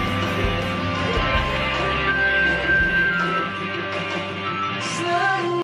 너